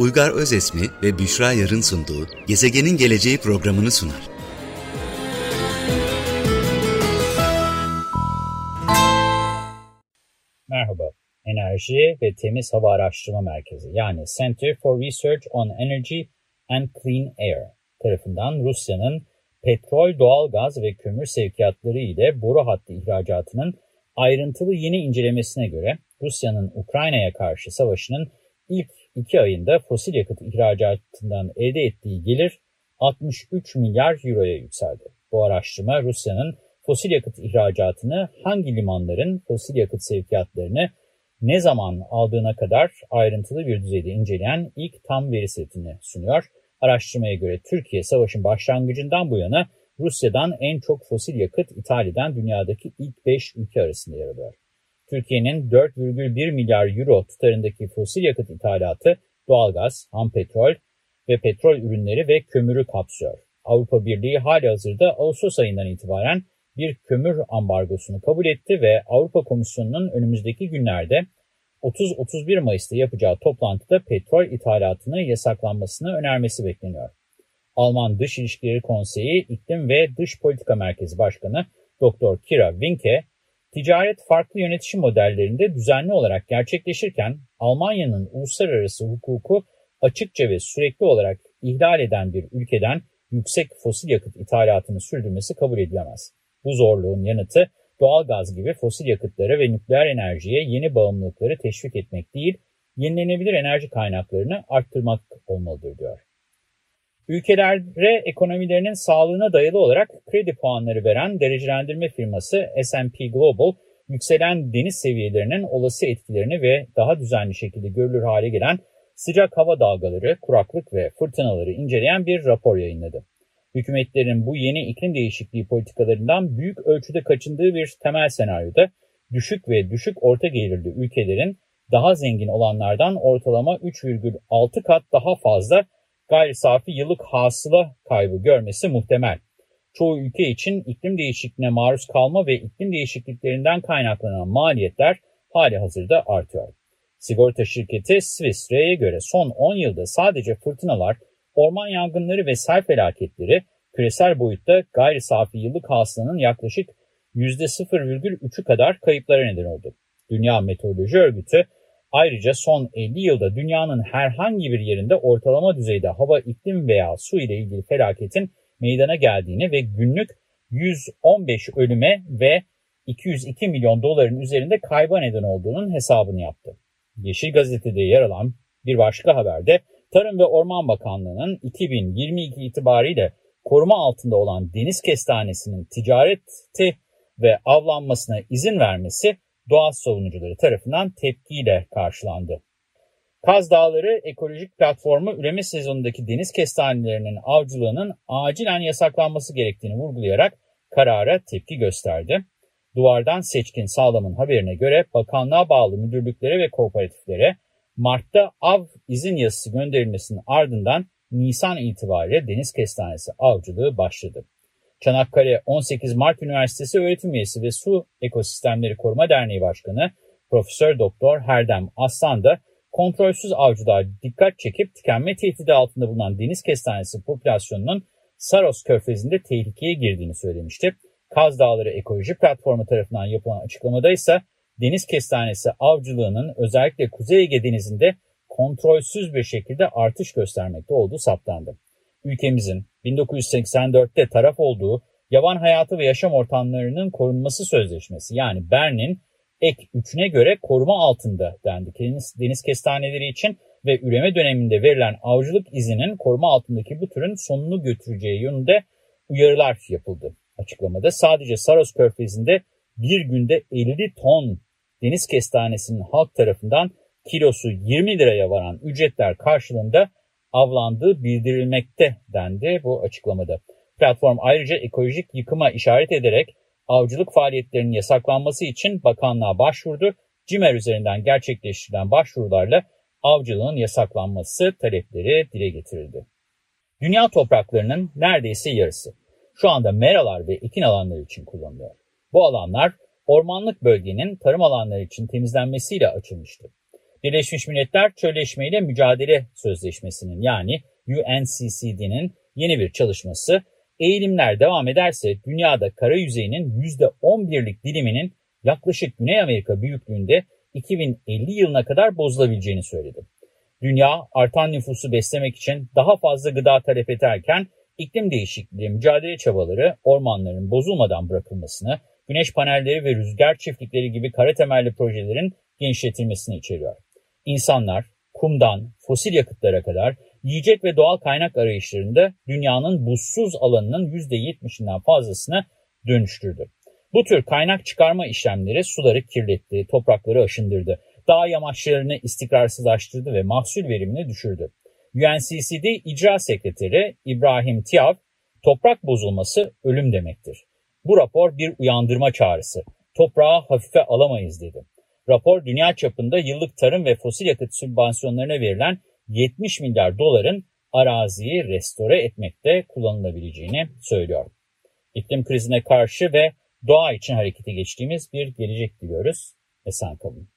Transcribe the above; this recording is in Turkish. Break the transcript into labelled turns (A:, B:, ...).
A: Uygar Özesmi ve Büşra Yarın sunduğu Gezegenin Geleceği programını sunar.
B: Merhaba, Enerji ve Temiz Hava Araştırma Merkezi yani Center for Research on Energy and Clean Air tarafından Rusya'nın petrol, doğalgaz ve kömür sevkiyatları ile boru hattı ihracatının ayrıntılı yeni incelemesine göre Rusya'nın Ukrayna'ya karşı savaşının ilk iki ayında fosil yakıt ihracatından elde ettiği gelir 63 milyar euroya yükseldi. Bu araştırma Rusya'nın fosil yakıt ihracatını hangi limanların fosil yakıt sevkiyatlarını ne zaman aldığına kadar ayrıntılı bir düzeyde inceleyen ilk tam veri setini sunuyor. Araştırmaya göre Türkiye savaşın başlangıcından bu yana Rusya'dan en çok fosil yakıt ithal eden dünyadaki ilk 5 ülke arasında yer alıyor. Türkiye'nin 4,1 milyar euro tutarındaki fosil yakıt ithalatı doğalgaz, ham petrol ve petrol ürünleri ve kömürü kapsıyor. Avrupa Birliği hali hazırda Ağustos ayından itibaren bir kömür ambargosunu kabul etti ve Avrupa Komisyonu'nun önümüzdeki günlerde 30-31 Mayıs'ta yapacağı toplantıda petrol ithalatını yasaklanmasını önermesi bekleniyor. Alman Dış İlişkileri Konseyi İklim ve Dış Politika Merkezi Başkanı Dr. Kira Winke, ticaret farklı yönetişim modellerinde düzenli olarak gerçekleşirken Almanya'nın uluslararası hukuku açıkça ve sürekli olarak ihlal eden bir ülkeden yüksek fosil yakıt ithalatını sürdürmesi kabul edilemez. Bu zorluğun yanıtı doğal gaz gibi fosil yakıtlara ve nükleer enerjiye yeni bağımlılıkları teşvik etmek değil, yenilenebilir enerji kaynaklarını arttırmak olmalıdır diyor. Ülkelere ekonomilerinin sağlığına dayalı olarak kredi puanları veren derecelendirme firması S&P Global, yükselen deniz seviyelerinin olası etkilerini ve daha düzenli şekilde görülür hale gelen sıcak hava dalgaları, kuraklık ve fırtınaları inceleyen bir rapor yayınladı. Hükümetlerin bu yeni iklim değişikliği politikalarından büyük ölçüde kaçındığı bir temel senaryoda düşük ve düşük orta gelirli ülkelerin daha zengin olanlardan ortalama 3,6 kat daha fazla gayri safi yıllık hasıla kaybı görmesi muhtemel. Çoğu ülke için iklim değişikliğine maruz kalma ve iklim değişikliklerinden kaynaklanan maliyetler hali hazırda artıyor. Sigorta şirketi Swiss Re'ye göre son 10 yılda sadece fırtınalar, orman yangınları ve sel felaketleri küresel boyutta gayri safi yıllık hasılanın yaklaşık %0,3'ü kadar kayıplara neden oldu. Dünya Meteoroloji Örgütü Ayrıca son 50 yılda dünyanın herhangi bir yerinde ortalama düzeyde hava, iklim veya su ile ilgili felaketin meydana geldiğini ve günlük 115 ölüme ve 202 milyon doların üzerinde kayba neden olduğunun hesabını yaptı. Yeşil Gazete'de yer alan bir başka haberde Tarım ve Orman Bakanlığı'nın 2022 itibariyle koruma altında olan deniz kestanesinin ticareti ve avlanmasına izin vermesi doğa savunucuları tarafından tepkiyle karşılandı. Kaz Dağları Ekolojik Platformu üreme sezonundaki deniz kestanelerinin avcılığının acilen yasaklanması gerektiğini vurgulayarak karara tepki gösterdi. Duvardan Seçkin Sağlam'ın haberine göre bakanlığa bağlı müdürlüklere ve kooperatiflere Mart'ta av izin yazısı gönderilmesinin ardından Nisan itibariyle deniz kestanesi avcılığı başladı. Çanakkale 18 Mart Üniversitesi öğretim üyesi ve Su Ekosistemleri Koruma Derneği Başkanı Profesör Doktor Herdem Aslan da kontrolsüz avcılığa dikkat çekip tükenme tehdidi altında bulunan deniz kestanesi popülasyonunun Saros Körfezi'nde tehlikeye girdiğini söylemişti. Kaz Dağları Ekoloji Platformu tarafından yapılan açıklamada ise deniz kestanesi avcılığının özellikle Kuzey Ege Denizi'nde kontrolsüz bir şekilde artış göstermekte olduğu saptandı ülkemizin 1984'te taraf olduğu yaban hayatı ve yaşam ortamlarının korunması sözleşmesi yani Bern'in ek 3'üne göre koruma altında dendi deniz, deniz kestaneleri için ve üreme döneminde verilen avcılık izinin koruma altındaki bu türün sonunu götüreceği yönünde uyarılar yapıldı. Açıklamada sadece Saros Körfezi'nde bir günde 50 ton deniz kestanesinin halk tarafından kilosu 20 liraya varan ücretler karşılığında avlandığı bildirilmekte dendi bu açıklamada. Platform ayrıca ekolojik yıkıma işaret ederek avcılık faaliyetlerinin yasaklanması için bakanlığa başvurdu. CİMER üzerinden gerçekleştirilen başvurularla avcılığın yasaklanması talepleri dile getirildi. Dünya topraklarının neredeyse yarısı şu anda meralar ve ekin alanları için kullanılıyor. Bu alanlar ormanlık bölgenin tarım alanları için temizlenmesiyle açılmıştı. Birleşmiş Milletler Çölleşmeyle Mücadele Sözleşmesi'nin yani UNCCD'nin yeni bir çalışması eğilimler devam ederse dünyada kara yüzeyinin %11'lik diliminin yaklaşık Güney Amerika büyüklüğünde 2050 yılına kadar bozulabileceğini söyledi. Dünya artan nüfusu beslemek için daha fazla gıda talep ederken iklim değişikliği mücadele çabaları ormanların bozulmadan bırakılmasını, güneş panelleri ve rüzgar çiftlikleri gibi kara temelli projelerin genişletilmesini içeriyor. İnsanlar kumdan fosil yakıtlara kadar yiyecek ve doğal kaynak arayışlarında dünyanın buzsuz alanının %70'inden fazlasına dönüştürdü. Bu tür kaynak çıkarma işlemleri suları kirletti, toprakları aşındırdı, dağ yamaçlarını istikrarsızlaştırdı ve mahsul verimini düşürdü. UNCCD İcra Sekreteri İbrahim Tiav, toprak bozulması ölüm demektir. Bu rapor bir uyandırma çağrısı. Toprağı hafife alamayız dedi. Rapor dünya çapında yıllık tarım ve fosil yakıt sübvansiyonlarına verilen 70 milyar doların araziyi restore etmekte kullanılabileceğini söylüyor. İklim krizine karşı ve doğa için harekete geçtiğimiz bir gelecek diliyoruz. Esen kalın.